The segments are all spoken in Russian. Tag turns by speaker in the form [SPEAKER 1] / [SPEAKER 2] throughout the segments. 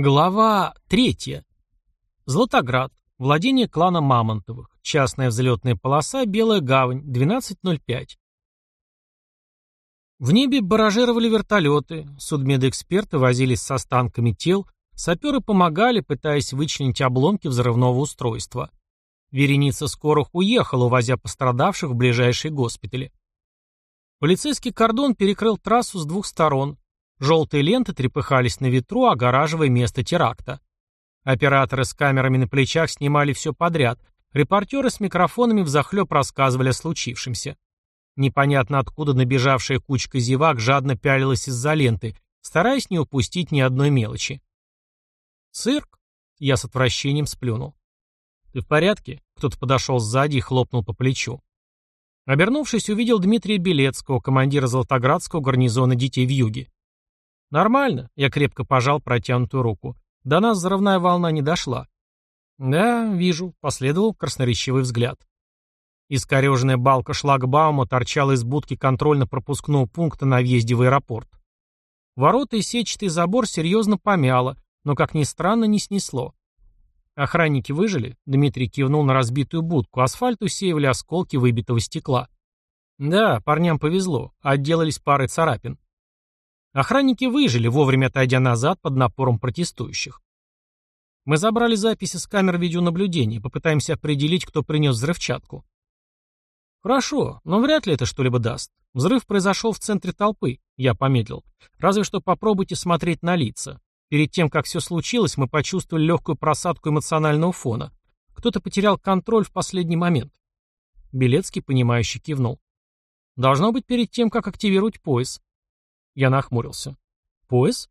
[SPEAKER 1] Глава третья. Златоград. Владение клана Мамонтовых. Частная взлетная полоса «Белая гавань», 12.05. В небе баражировали вертолеты, судмедэксперты возились с останками тел, саперы помогали, пытаясь вычленить обломки взрывного устройства. Вереница скорых уехала, увозя пострадавших в ближайшие госпитали. Полицейский кордон перекрыл трассу с двух сторон. Желтые ленты трепыхались на ветру, огораживая место теракта. Операторы с камерами на плечах снимали все подряд. Репортеры с микрофонами взахлеб рассказывали о случившемся. Непонятно откуда набежавшая кучка зевак жадно пялилась из-за ленты, стараясь не упустить ни одной мелочи. «Цирк?» — я с отвращением сплюнул. «Ты в порядке?» — кто-то подошел сзади и хлопнул по плечу. Обернувшись, увидел Дмитрия Белецкого, командира Золотоградского гарнизона детей в юге. «Нормально», — я крепко пожал протянутую руку. «До нас взрывная волна не дошла». «Да, вижу», — последовал красноречивый взгляд. Искореженная балка шлагбаума торчала из будки контрольно-пропускного пункта на въезде в аэропорт. Ворота и сетчатый забор серьезно помяло, но, как ни странно, не снесло. Охранники выжили? Дмитрий кивнул на разбитую будку. Асфальт усеивали осколки выбитого стекла. Да, парням повезло. Отделались парой царапин. Охранники выжили, вовремя отойдя назад под напором протестующих. Мы забрали записи с камер видеонаблюдения, попытаемся определить, кто принес взрывчатку. Хорошо, но вряд ли это что-либо даст. Взрыв произошел в центре толпы, я помедлил. Разве что попробуйте смотреть на лица. Перед тем, как все случилось, мы почувствовали легкую просадку эмоционального фона. Кто-то потерял контроль в последний момент. Белецкий, понимающе кивнул. Должно быть перед тем, как активировать пояс. Я нахмурился. Пояс?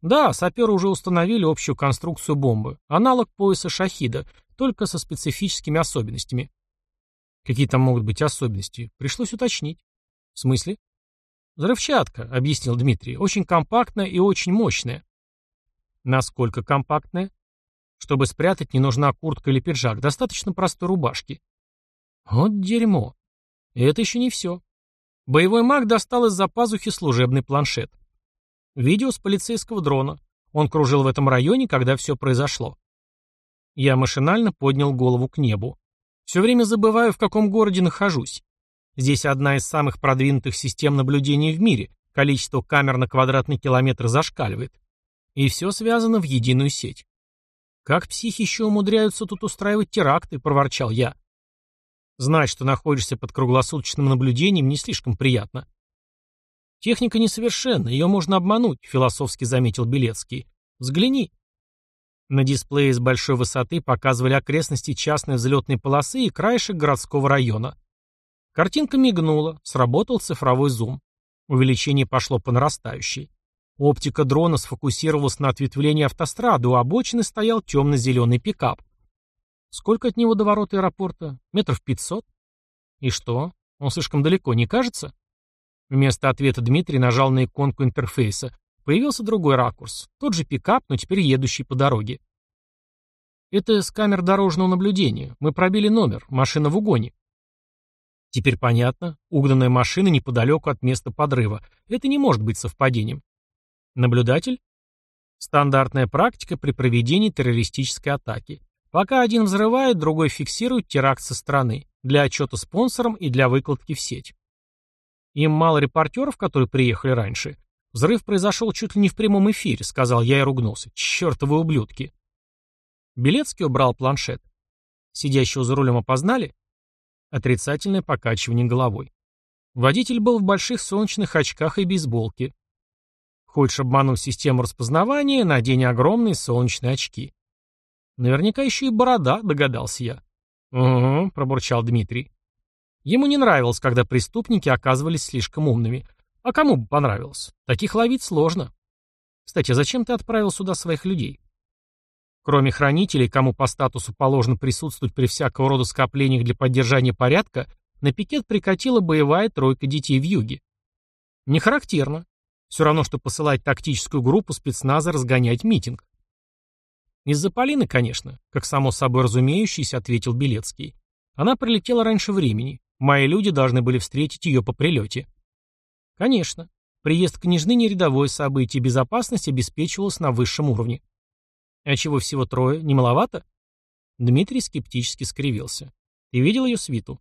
[SPEAKER 1] Да, саперы уже установили общую конструкцию бомбы. Аналог пояса «Шахида», только со специфическими особенностями. Какие там могут быть особенности? Пришлось уточнить. В смысле? Взрывчатка, объяснил Дмитрий. Очень компактная и очень мощная. Насколько компактная? Чтобы спрятать, не нужна куртка или пиджак. Достаточно простой рубашки. Вот дерьмо. Это еще не все. Боевой маг достал из-за пазухи служебный планшет. Видео с полицейского дрона. Он кружил в этом районе, когда все произошло. Я машинально поднял голову к небу. Все время забываю, в каком городе нахожусь. Здесь одна из самых продвинутых систем наблюдения в мире. Количество камер на квадратный километр зашкаливает. И все связано в единую сеть. «Как психи еще умудряются тут устраивать теракты?» – проворчал я. «Знать, что находишься под круглосуточным наблюдением, не слишком приятно». «Техника несовершенна, ее можно обмануть», – философски заметил Белецкий. «Взгляни». На дисплее с большой высоты показывали окрестности частной взлетной полосы и краешек городского района. Картинка мигнула, сработал цифровой зум. Увеличение пошло по нарастающей. Оптика дрона сфокусировалась на ответвлении автострады, у обочины стоял темно-зеленый пикап. Сколько от него до ворот аэропорта? Метров пятьсот? И что? Он слишком далеко, не кажется? Вместо ответа Дмитрий нажал на иконку интерфейса. Появился другой ракурс. Тот же пикап, но теперь едущий по дороге. Это с камер дорожного наблюдения. Мы пробили номер. Машина в угоне. Теперь понятно. Угнанная машина неподалеку от места подрыва. Это не может быть совпадением. Наблюдатель? Стандартная практика при проведении террористической атаки. Пока один взрывает, другой фиксирует теракт со стороны. Для отчета спонсорам и для выкладки в сеть. Им мало репортеров, которые приехали раньше. «Взрыв произошел чуть ли не в прямом эфире», — сказал я и ругнулся. «Чертовы ублюдки». Белецкий убрал планшет. Сидящего за рулем опознали? Отрицательное покачивание головой. Водитель был в больших солнечных очках и бейсболке. Хочешь обмануть систему распознавания, надень огромные солнечные очки. Наверняка еще и борода, догадался я. «Угу», — пробурчал Дмитрий. Ему не нравилось, когда преступники оказывались слишком умными. А кому бы понравилось? Таких ловить сложно. Кстати, зачем ты отправил сюда своих людей? Кроме хранителей, кому по статусу положено присутствовать при всякого рода скоплениях для поддержания порядка, на пикет прикатила боевая тройка детей в юге. Не характерно. Все равно, что посылать тактическую группу спецназа разгонять митинг. Из-за Полины, конечно, как само собой разумеющийся, ответил Белецкий. Она прилетела раньше времени. Мои люди должны были встретить ее по прилете. Конечно. Приезд княжны не рядовое событие, безопасность обеспечивалась на высшем уровне. А чего всего трое? Не маловато? Дмитрий скептически скривился. Ты видел ее свиту?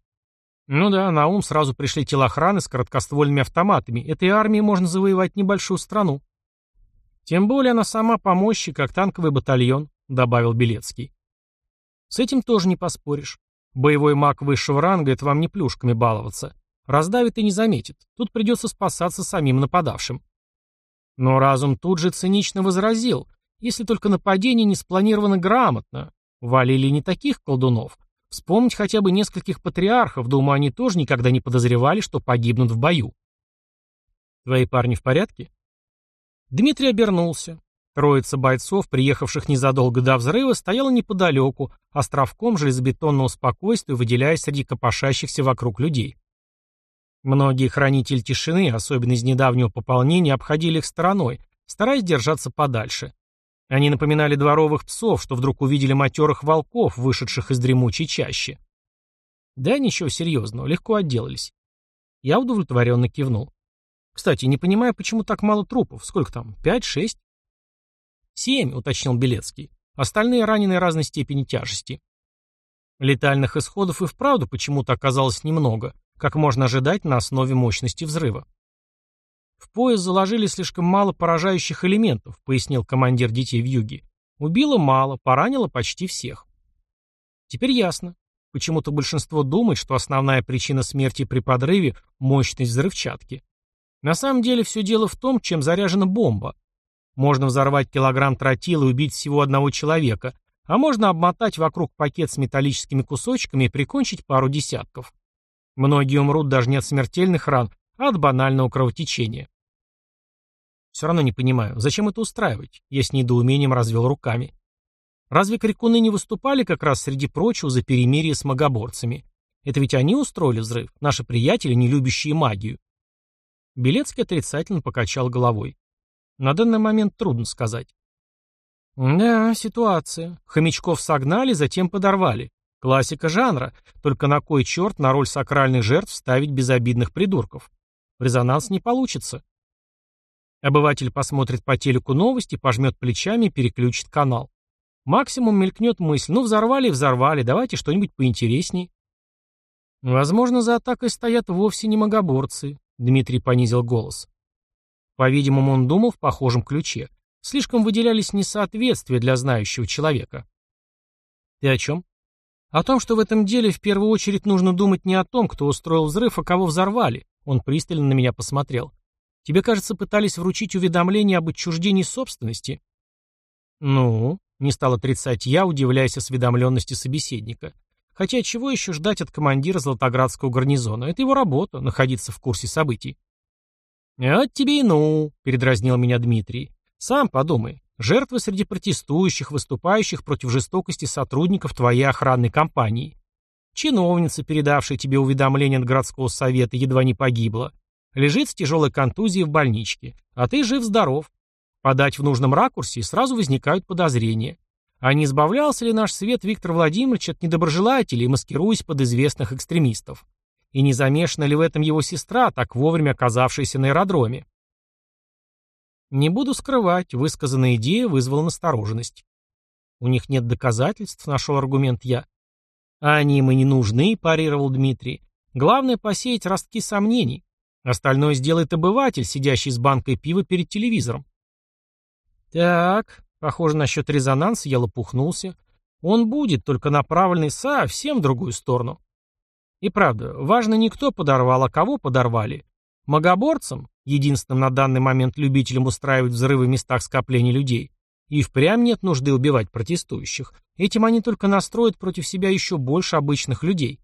[SPEAKER 1] Ну да, на ум сразу пришли телохраны с короткоствольными автоматами. Этой армией можно завоевать небольшую страну. Тем более она сама по мощи, как танковый батальон, добавил Белецкий. С этим тоже не поспоришь. Боевой маг высшего ранга — это вам не плюшками баловаться. Раздавит и не заметит. Тут придется спасаться самим нападавшим. Но разум тут же цинично возразил, если только нападение не спланировано грамотно. Валили не таких колдунов. Вспомнить хотя бы нескольких патриархов, думаю, они тоже никогда не подозревали, что погибнут в бою. Твои парни в порядке? Дмитрий обернулся. Троица бойцов, приехавших незадолго до взрыва, стояла неподалеку, островком железобетонного спокойствия, выделяясь среди копошащихся вокруг людей. Многие хранители тишины, особенно из недавнего пополнения, обходили их стороной, стараясь держаться подальше. Они напоминали дворовых псов, что вдруг увидели матерых волков, вышедших из дремучей чащи. Да, ничего серьезного, легко отделались. Я удовлетворенно кивнул. Кстати, не понимаю, почему так мало трупов. Сколько там? Пять, шесть? Семь, уточнил Белецкий. Остальные ранены разной степени тяжести. Летальных исходов и вправду почему-то оказалось немного, как можно ожидать на основе мощности взрыва. «В пояс заложили слишком мало поражающих элементов», — пояснил командир детей в юге. «Убило мало, поранило почти всех». Теперь ясно. Почему-то большинство думает, что основная причина смерти при подрыве – мощность взрывчатки. На самом деле все дело в том, чем заряжена бомба. Можно взорвать килограмм тротила и убить всего одного человека, а можно обмотать вокруг пакет с металлическими кусочками и прикончить пару десятков. Многие умрут даже не от смертельных ран, а от банального кровотечения. Все равно не понимаю, зачем это устраивать? Я с недоумением развел руками. Разве крикуны не выступали как раз среди прочего за перемирие с магоборцами? Это ведь они устроили взрыв, наши приятели, не любящие магию. Белецкий отрицательно покачал головой. На данный момент трудно сказать. Да, ситуация. Хомячков согнали, затем подорвали. Классика жанра, только на кой черт на роль сакральных жертв ставить безобидных придурков? Резонанс не получится. Обыватель посмотрит по телеку новости, пожмет плечами и переключит канал. Максимум мелькнет мысль, ну взорвали взорвали, давайте что-нибудь поинтересней. Возможно, за атакой стоят вовсе не магоборцы, Дмитрий понизил голос. По-видимому, он думал в похожем ключе. Слишком выделялись несоответствия для знающего человека. Ты о чем? О том, что в этом деле в первую очередь нужно думать не о том, кто устроил взрыв, а кого взорвали. Он пристально на меня посмотрел. Тебе, кажется, пытались вручить уведомление об отчуждении собственности? Ну, не стал отрицать я, удивляясь осведомленности собеседника. Хотя чего еще ждать от командира Золотоградского гарнизона? Это его работа — находиться в курсе событий. «Вот тебе и ну», — передразнил меня Дмитрий. «Сам подумай. Жертвы среди протестующих, выступающих против жестокости сотрудников твоей охранной компании. Чиновница, передавшая тебе уведомление от городского совета, едва не погибла. Лежит с тяжелой контузией в больничке. А ты жив-здоров. Подать в нужном ракурсе, и сразу возникают подозрения. А не избавлялся ли наш свет Виктор Владимирович от недоброжелателей, маскируясь под известных экстремистов? И не замешана ли в этом его сестра, так вовремя оказавшаяся на аэродроме? Не буду скрывать, высказанная идея вызвала настороженность. У них нет доказательств, нашел аргумент я. А они им и не нужны, парировал Дмитрий. Главное посеять ростки сомнений. Остальное сделает обыватель, сидящий с банкой пива перед телевизором. Так, похоже, насчет резонанса я лопухнулся. Он будет, только направленный совсем в другую сторону. И правда, важно не кто подорвал, а кого подорвали. Магоборцам, единственным на данный момент любителям устраивать взрывы в местах скопления людей, и впрямь нет нужды убивать протестующих. Этим они только настроят против себя еще больше обычных людей.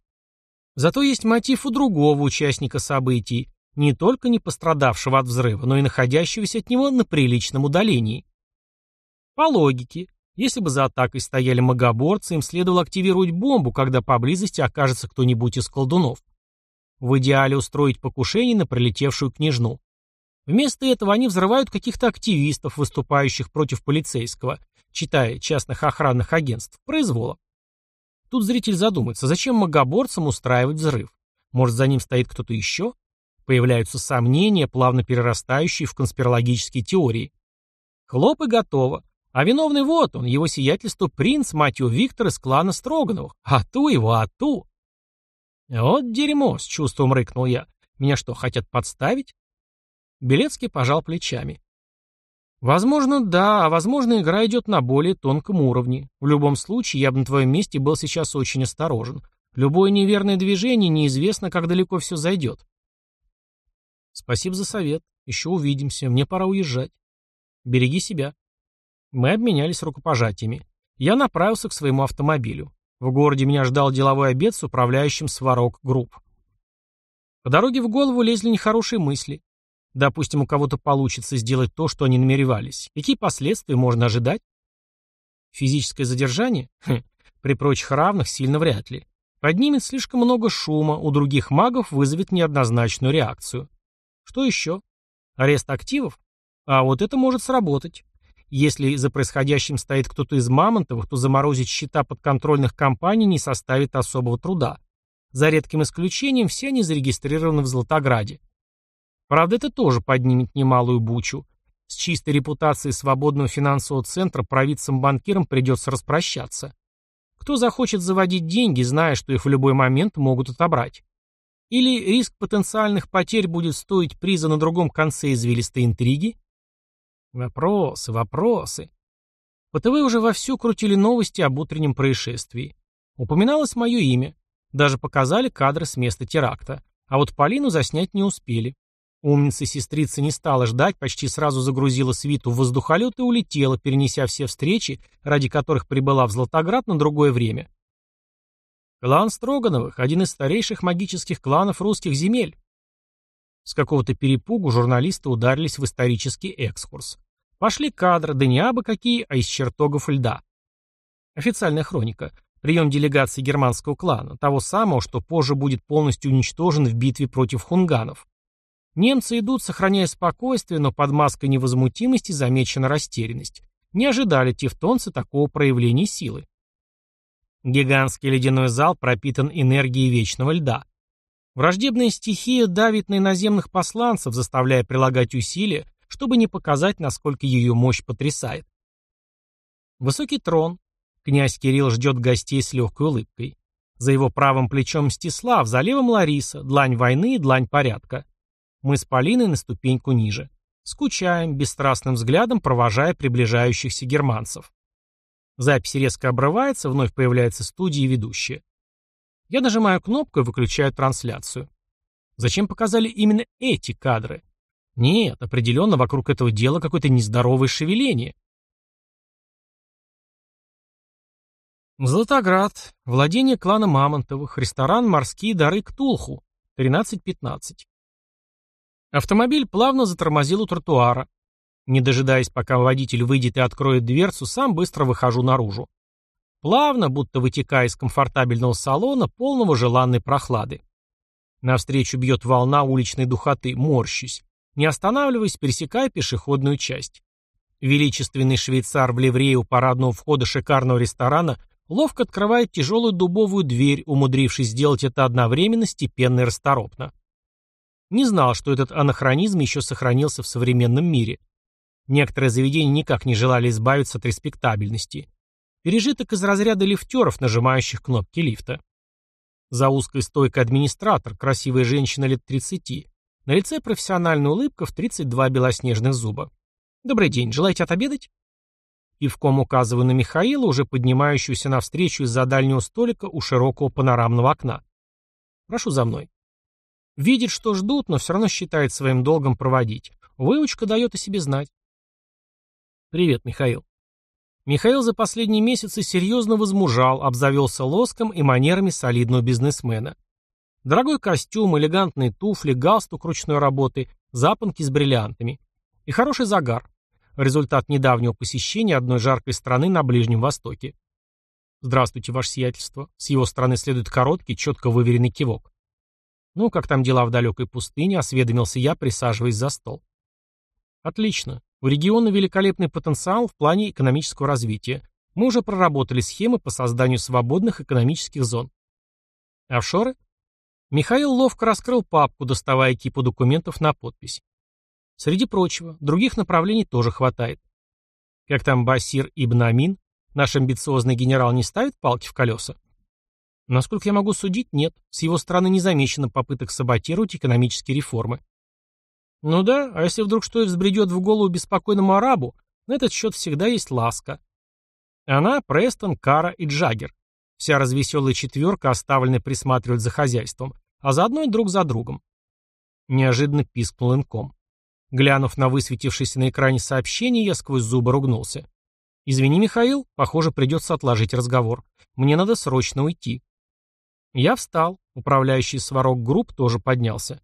[SPEAKER 1] Зато есть мотив у другого участника событий, не только не пострадавшего от взрыва, но и находящегося от него на приличном удалении. По логике, если бы за атакой стояли магоборцы, им следовало активировать бомбу, когда поблизости окажется кто-нибудь из колдунов. В идеале устроить покушение на прилетевшую княжну. Вместо этого они взрывают каких-то активистов, выступающих против полицейского, читая частных охранных агентств, произвола. Тут зритель задумается, зачем магоборцам устраивать взрыв? Может, за ним стоит кто-то еще? Появляются сомнения, плавно перерастающие в конспирологические теории. Хлоп и готово. А виновный вот он, его сиятельство принц, его, Виктор из клана Строгановых. А ту его, а ту. Вот дерьмо, с чувством рыкнул я. Меня что, хотят подставить? Белецкий пожал плечами. Возможно, да, а возможно, игра идет на более тонком уровне. В любом случае, я бы на твоем месте был сейчас очень осторожен. Любое неверное движение неизвестно, как далеко все зайдет. Спасибо за совет. Еще увидимся. Мне пора уезжать. Береги себя. Мы обменялись рукопожатиями. Я направился к своему автомобилю. В городе меня ждал деловой обед с управляющим Сварог Групп. По дороге в голову лезли нехорошие мысли. Допустим, у кого-то получится сделать то, что они намеревались. Какие последствия можно ожидать? Физическое задержание? Хм, при прочих равных сильно вряд ли. Поднимет слишком много шума, у других магов вызовет неоднозначную реакцию. Что еще? Арест активов? А вот это может сработать. Если за происходящим стоит кто-то из Мамонтовых, то заморозить счета подконтрольных компаний не составит особого труда. За редким исключением все они зарегистрированы в Златограде. Правда, это тоже поднимет немалую бучу. С чистой репутацией свободного финансового центра провидцам-банкирам придется распрощаться. Кто захочет заводить деньги, зная, что их в любой момент могут отобрать? Или риск потенциальных потерь будет стоить приза на другом конце извилистой интриги? Вопросы, вопросы. По ТВ уже вовсю крутили новости об утреннем происшествии. Упоминалось мое имя. Даже показали кадры с места теракта. А вот Полину заснять не успели. Умница-сестрица не стала ждать, почти сразу загрузила свиту в воздухолет и улетела, перенеся все встречи, ради которых прибыла в Златоград на другое время. Клан Строгановых – один из старейших магических кланов русских земель. С какого-то перепугу журналисты ударились в исторический экскурс. Пошли кадры, да не абы какие, а из чертогов льда. Официальная хроника. Прием делегации германского клана, того самого, что позже будет полностью уничтожен в битве против хунганов. Немцы идут, сохраняя спокойствие, но под маской невозмутимости замечена растерянность. Не ожидали тевтонцы такого проявления силы. Гигантский ледяной зал пропитан энергией вечного льда. Враждебная стихия давит на иноземных посланцев, заставляя прилагать усилия, чтобы не показать, насколько ее мощь потрясает. Высокий трон. Князь Кирилл ждет гостей с легкой улыбкой. За его правым плечом Мстислав, за левым Лариса, длань войны и длань порядка. Мы с Полиной на ступеньку ниже. Скучаем, бесстрастным взглядом провожая приближающихся германцев. Запись резко обрывается, вновь появляется студия и ведущая. Я нажимаю кнопку и выключаю трансляцию. Зачем показали именно эти кадры? Нет, определенно вокруг этого дела какое-то нездоровое шевеление. Златоград. Владение клана Мамонтовых. Ресторан «Морские дары Ктулху». 13.15. Автомобиль плавно затормозил у тротуара. Не дожидаясь, пока водитель выйдет и откроет дверцу, сам быстро выхожу наружу. Плавно, будто вытекая из комфортабельного салона, полного желанной прохлады. Навстречу бьет волна уличной духоты, морщусь. Не останавливаясь, пересекая пешеходную часть. Величественный швейцар в ливрее у парадного входа шикарного ресторана ловко открывает тяжелую дубовую дверь, умудрившись сделать это одновременно, степенно и расторопно. Не знал, что этот анахронизм еще сохранился в современном мире. Некоторые заведения никак не желали избавиться от респектабельности. Пережиток из разряда лифтеров, нажимающих кнопки лифта. За узкой стойкой администратор, красивая женщина лет 30, на лице профессиональная улыбка в 32 белоснежных зуба. «Добрый день, желаете отобедать?» Кивком указываю на Михаила, уже поднимающуюся навстречу из-за дальнего столика у широкого панорамного окна. «Прошу за мной». Видит, что ждут, но все равно считает своим долгом проводить. Выучка дает о себе знать. «Привет, Михаил». Михаил за последние месяцы серьезно возмужал, обзавелся лоском и манерами солидного бизнесмена. Дорогой костюм, элегантные туфли, галстук ручной работы, запонки с бриллиантами. И хороший загар. Результат недавнего посещения одной жаркой страны на Ближнем Востоке. «Здравствуйте, ваше сиятельство». С его стороны следует короткий, четко выверенный кивок. «Ну, как там дела в далекой пустыне?» — осведомился я, присаживаясь за стол. «Отлично. У региона великолепный потенциал в плане экономического развития. Мы уже проработали схемы по созданию свободных экономических зон. Офшоры? Михаил ловко раскрыл папку, доставая кипу документов на подпись. Среди прочего, других направлений тоже хватает. Как там Басир Ибн Амин? Наш амбициозный генерал не ставит палки в колеса? Насколько я могу судить, нет. С его стороны не замечено попыток саботировать экономические реформы. Ну да, а если вдруг что и взбредет в голову беспокойному арабу, на этот счет всегда есть ласка. Она, Престон, Кара и Джаггер. Вся развеселая четверка оставлены присматривать за хозяйством, а заодно и друг за другом. Неожиданно пискнул инком. Глянув на высветившееся на экране сообщение, я сквозь зубы ругнулся. «Извини, Михаил, похоже, придется отложить разговор. Мне надо срочно уйти». Я встал. Управляющий сварок групп тоже поднялся.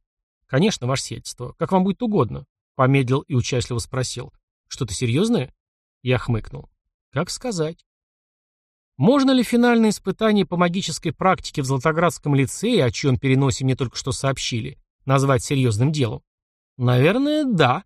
[SPEAKER 1] «Конечно, ваше сельство. Как вам будет угодно?» Помедлил и участливо спросил. «Что-то серьезное?» Я хмыкнул. «Как сказать?» Можно ли финальное испытание по магической практике в Златоградском лицее, о чьем переносе мне только что сообщили, назвать серьезным делом? Наверное, да.